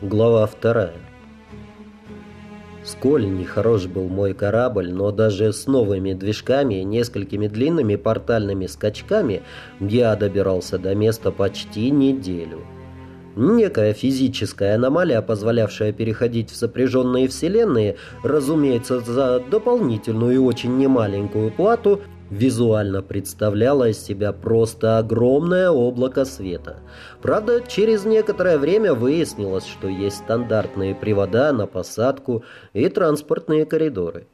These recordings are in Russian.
Глава вторая. Сколь нехорош был мой корабль, но даже с новыми движками и несколькими длинными портальными скачками я добирался до места почти неделю. Некая физическая аномалия, позволявшая переходить в сопряженные вселенные, разумеется, за дополнительную и очень немаленькую плату – визуально представляло из себя просто огромное облако света. Правда, через некоторое время выяснилось, что есть стандартные привода на посадку и транспортные коридоры.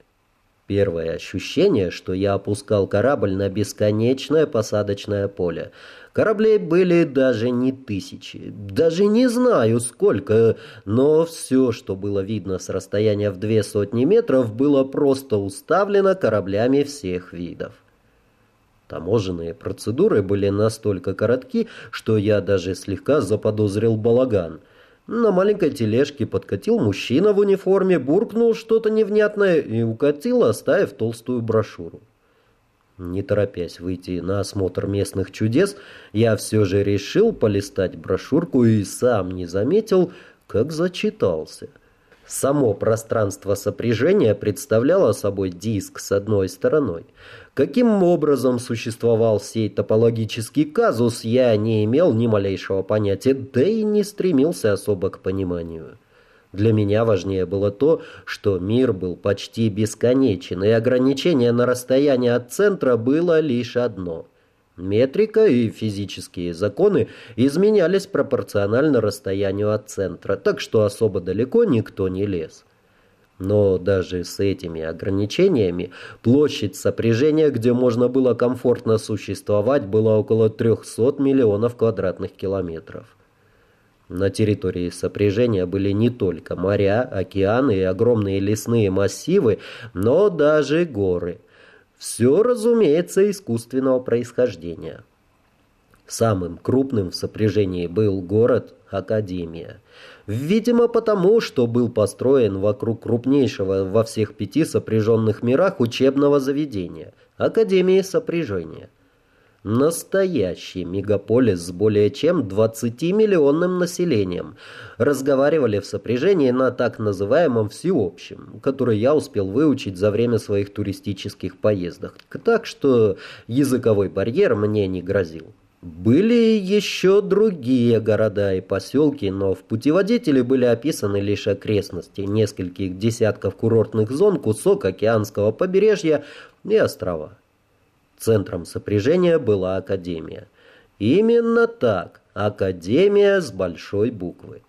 Первое ощущение, что я опускал корабль на бесконечное посадочное поле. Кораблей были даже не тысячи, даже не знаю сколько, но все, что было видно с расстояния в две сотни метров, было просто уставлено кораблями всех видов. Таможенные процедуры были настолько коротки, что я даже слегка заподозрил балаган. На маленькой тележке подкатил мужчина в униформе, буркнул что-то невнятное и укатил, оставив толстую брошюру. Не торопясь выйти на осмотр местных чудес, я все же решил полистать брошюрку и сам не заметил, как зачитался – Само пространство сопряжения представляло собой диск с одной стороной. Каким образом существовал сей топологический казус, я не имел ни малейшего понятия, да и не стремился особо к пониманию. Для меня важнее было то, что мир был почти бесконечен, и ограничение на расстояние от центра было лишь одно – Метрика и физические законы изменялись пропорционально расстоянию от центра, так что особо далеко никто не лез. Но даже с этими ограничениями площадь сопряжения, где можно было комфортно существовать, была около 300 миллионов квадратных километров. На территории сопряжения были не только моря, океаны и огромные лесные массивы, но даже горы – все, разумеется, искусственного происхождения. Самым крупным в сопряжении был город Академия. Видимо, потому, что был построен вокруг крупнейшего во всех пяти сопряженных мирах учебного заведения – Академии сопряжения. Настоящий мегаполис с более чем 20-миллионным населением. Разговаривали в сопряжении на так называемом всеобщем, который я успел выучить за время своих туристических поездок. Так что языковой барьер мне не грозил. Были еще другие города и поселки, но в путеводителе были описаны лишь окрестности нескольких десятков курортных зон, кусок океанского побережья и острова. Центром сопряжения была Академия. Именно так, Академия с большой буквы.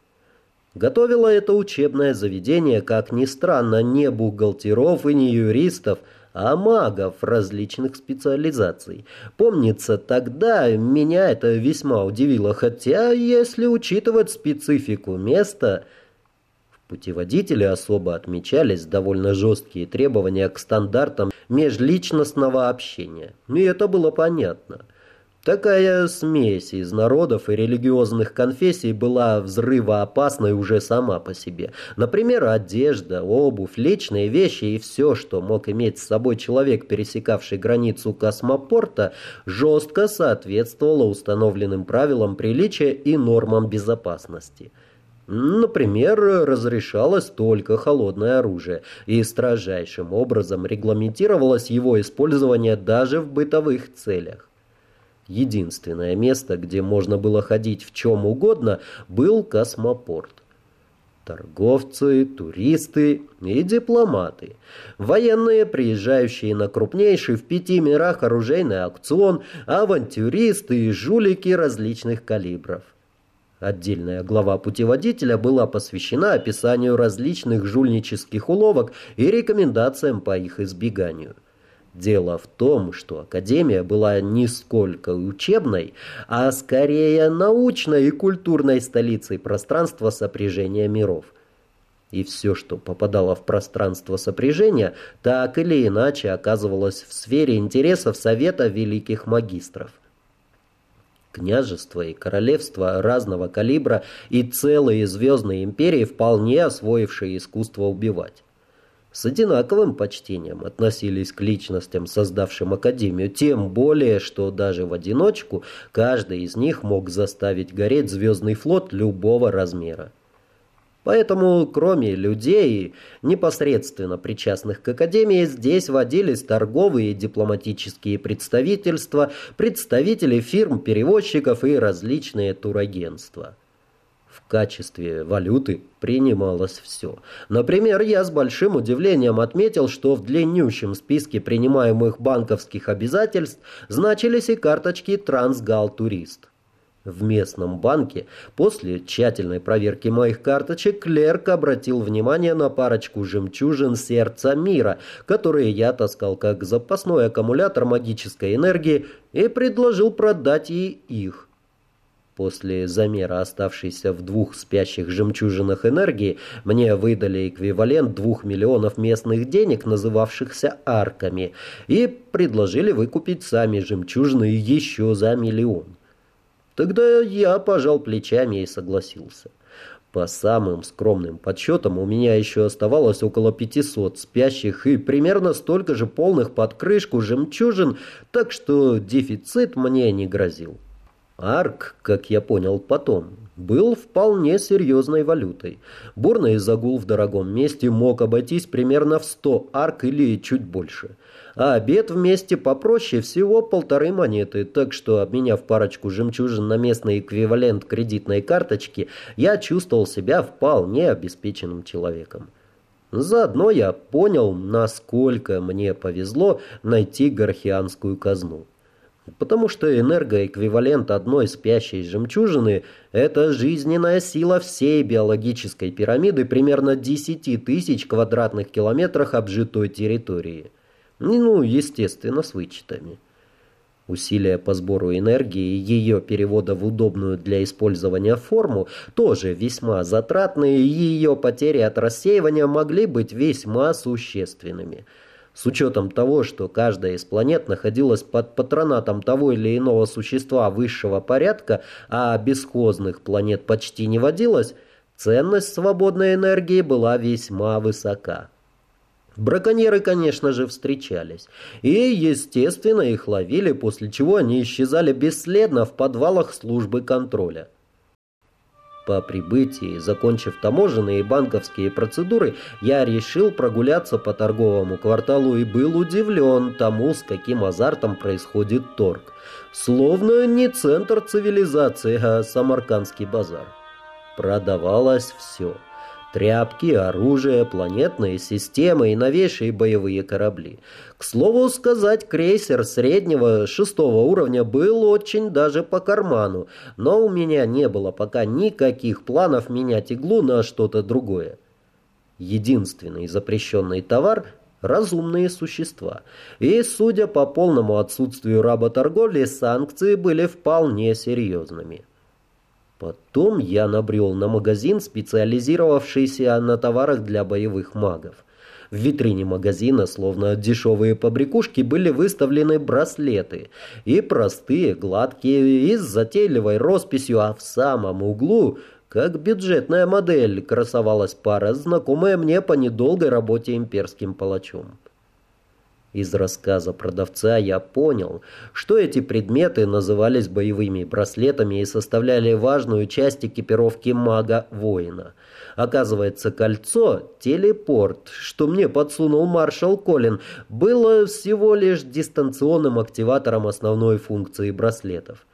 Готовило это учебное заведение, как ни странно, не бухгалтеров и не юристов, а магов различных специализаций. Помнится, тогда меня это весьма удивило, хотя, если учитывать специфику места, Путеводители особо отмечались довольно жесткие требования к стандартам межличностного общения. И это было понятно. Такая смесь из народов и религиозных конфессий была взрывоопасной уже сама по себе. Например, одежда, обувь, личные вещи и все, что мог иметь с собой человек, пересекавший границу космопорта, жестко соответствовало установленным правилам приличия и нормам безопасности. Например, разрешалось только холодное оружие, и строжайшим образом регламентировалось его использование даже в бытовых целях. Единственное место, где можно было ходить в чем угодно, был космопорт. Торговцы, туристы и дипломаты. Военные, приезжающие на крупнейший в пяти мирах оружейный аукцион, авантюристы и жулики различных калибров. Отдельная глава путеводителя была посвящена описанию различных жульнических уловок и рекомендациям по их избеганию. Дело в том, что Академия была не сколько учебной, а скорее научной и культурной столицей пространства сопряжения миров. И все, что попадало в пространство сопряжения, так или иначе оказывалось в сфере интересов Совета Великих Магистров княжества и королевства разного калибра и целые звездные империи, вполне освоившие искусство убивать. С одинаковым почтением относились к личностям, создавшим Академию, тем более, что даже в одиночку каждый из них мог заставить гореть звездный флот любого размера. Поэтому, кроме людей, непосредственно причастных к Академии, здесь водились торговые и дипломатические представительства, представители фирм-перевозчиков и различные турагентства. В качестве валюты принималось все. Например, я с большим удивлением отметил, что в длиннющем списке принимаемых банковских обязательств значились и карточки «Трансгал Турист». В местном банке после тщательной проверки моих карточек клерк обратил внимание на парочку жемчужин сердца мира, которые я таскал как запасной аккумулятор магической энергии и предложил продать и их. После замера оставшейся в двух спящих жемчужинах энергии мне выдали эквивалент двух миллионов местных денег, называвшихся арками, и предложили выкупить сами жемчужины еще за миллион. Тогда я пожал плечами и согласился. По самым скромным подсчетам у меня еще оставалось около 500 спящих и примерно столько же полных под крышку жемчужин, так что дефицит мне не грозил. Арк, как я понял потом, был вполне серьезной валютой. Бурный загул в дорогом месте мог обойтись примерно в 100 арк или чуть больше – а обед вместе попроще всего полторы монеты, так что, обменяв парочку жемчужин на местный эквивалент кредитной карточки, я чувствовал себя вполне обеспеченным человеком. Заодно я понял, насколько мне повезло найти горхианскую казну. Потому что энергоэквивалент одной спящей жемчужины – это жизненная сила всей биологической пирамиды примерно 10 тысяч квадратных километрах обжитой территории. Ну, естественно, с вычетами. Усилия по сбору энергии и ее перевода в удобную для использования форму тоже весьма затратные, и ее потери от рассеивания могли быть весьма существенными. С учетом того, что каждая из планет находилась под патронатом того или иного существа высшего порядка, а бесхозных планет почти не водилось, ценность свободной энергии была весьма высока. Браконьеры, конечно же, встречались. И, естественно, их ловили, после чего они исчезали бесследно в подвалах службы контроля. По прибытии, закончив таможенные и банковские процедуры, я решил прогуляться по торговому кварталу и был удивлен тому, с каким азартом происходит торг. Словно не центр цивилизации, а самаркандский базар. Продавалось все. Тряпки, оружие, планетные системы и новейшие боевые корабли. К слову сказать, крейсер среднего шестого уровня был очень даже по карману, но у меня не было пока никаких планов менять иглу на что-то другое. Единственный запрещенный товар – разумные существа. И, судя по полному отсутствию работорговли, санкции были вполне серьезными. Потом я набрел на магазин, специализировавшийся на товарах для боевых магов. В витрине магазина, словно дешевые побрякушки, были выставлены браслеты. И простые, гладкие, и с затейливой росписью, а в самом углу, как бюджетная модель, красовалась пара, знакомая мне по недолгой работе имперским палачом. Из рассказа продавца я понял, что эти предметы назывались боевыми браслетами и составляли важную часть экипировки мага-воина. Оказывается, кольцо, телепорт, что мне подсунул маршал Колин, было всего лишь дистанционным активатором основной функции браслетов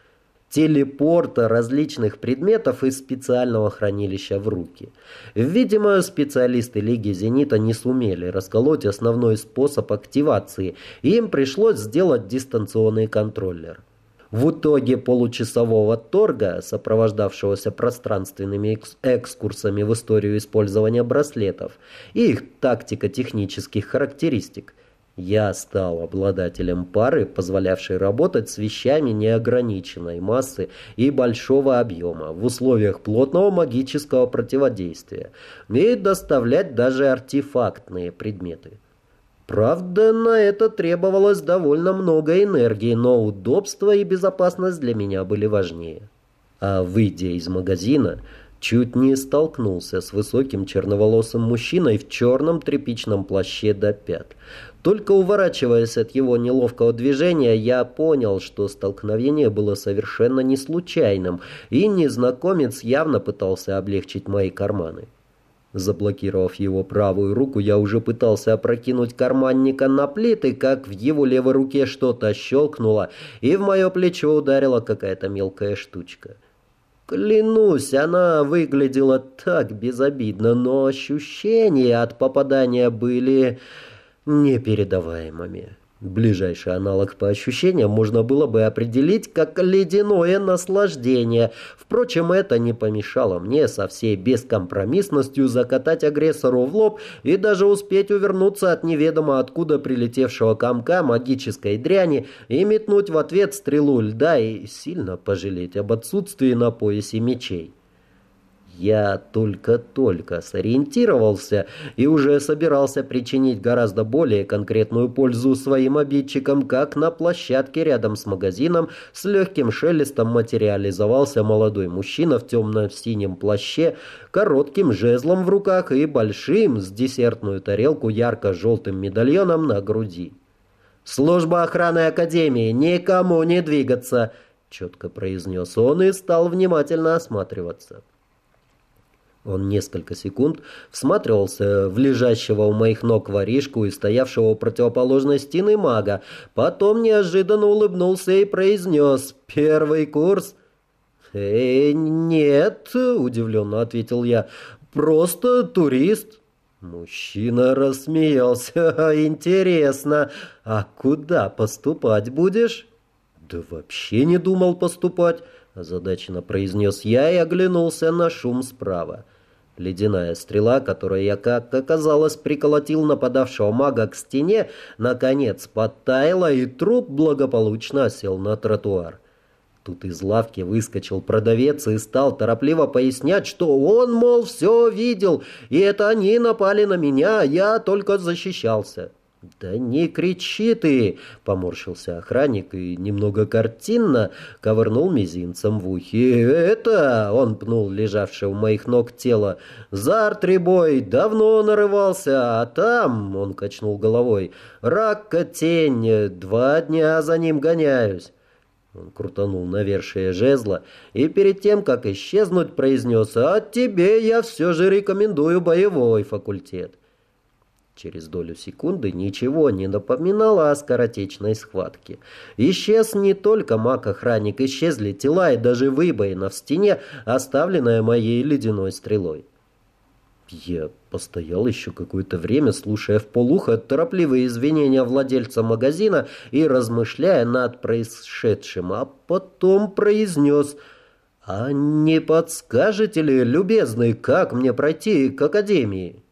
телепорта различных предметов из специального хранилища в руки. Видимо, специалисты Лиги Зенита не сумели расколоть основной способ активации, и им пришлось сделать дистанционный контроллер. В итоге получасового торга, сопровождавшегося пространственными экскурсами в историю использования браслетов и их тактико-технических характеристик, я стал обладателем пары, позволявшей работать с вещами неограниченной массы и большого объема в условиях плотного магического противодействия и доставлять даже артефактные предметы. Правда, на это требовалось довольно много энергии, но удобство и безопасность для меня были важнее. А выйдя из магазина, чуть не столкнулся с высоким черноволосым мужчиной в черном тряпичном плаще до пят. Только уворачиваясь от его неловкого движения, я понял, что столкновение было совершенно не случайным, и незнакомец явно пытался облегчить мои карманы. Заблокировав его правую руку, я уже пытался опрокинуть карманника на плиты, как в его левой руке что-то щелкнуло, и в мое плечо ударила какая-то мелкая штучка. Клянусь, она выглядела так безобидно, но ощущения от попадания были непередаваемыми. Ближайший аналог по ощущениям можно было бы определить как ледяное наслаждение. Впрочем, это не помешало мне со всей бескомпромиссностью закатать агрессору в лоб и даже успеть увернуться от неведомо откуда прилетевшего комка магической дряни и метнуть в ответ стрелу льда и сильно пожалеть об отсутствии на поясе мечей. Я только-только сориентировался и уже собирался причинить гораздо более конкретную пользу своим обидчикам, как на площадке рядом с магазином с легким шелестом материализовался молодой мужчина в темно-синем плаще, коротким жезлом в руках и большим с десертную тарелку ярко-желтым медальоном на груди. «Служба охраны Академии! Никому не двигаться!» — четко произнес он и стал внимательно осматриваться. Он несколько секунд всматривался в лежащего у моих ног воришку и стоявшего у противоположной стены мага, потом неожиданно улыбнулся и произнес «Первый курс». «Э, нет», — удивленно ответил я, — «просто турист». Мужчина рассмеялся. «Интересно, а куда поступать будешь?» «Да вообще не думал поступать», — озадаченно произнес я и оглянулся на шум справа. Ледяная стрела, которую я, как оказалось, приколотил нападавшего мага к стене, наконец подтаяла, и труп благополучно осел на тротуар. Тут из лавки выскочил продавец и стал торопливо пояснять, что он, мол, все видел, и это они напали на меня, а я только защищался. «Да не кричи ты!» — поморщился охранник и немного картинно ковырнул мизинцем в ухе. «Это...» — он пнул лежавшее у моих ног тело. «За артрибой давно нарывался, а там...» — он качнул головой. «Рак-тень, два дня за ним гоняюсь». Он крутанул навершие жезла и перед тем, как исчезнуть, произнес «А тебе я все же рекомендую боевой факультет». Через долю секунды ничего не напоминало о скоротечной схватке. Исчез не только маг-охранник, исчезли тела и даже выбоина в стене, оставленная моей ледяной стрелой. Я постоял еще какое-то время, слушая в полухо торопливые извинения владельца магазина и размышляя над происшедшим, а потом произнес «А не подскажете ли, любезный, как мне пройти к академии?»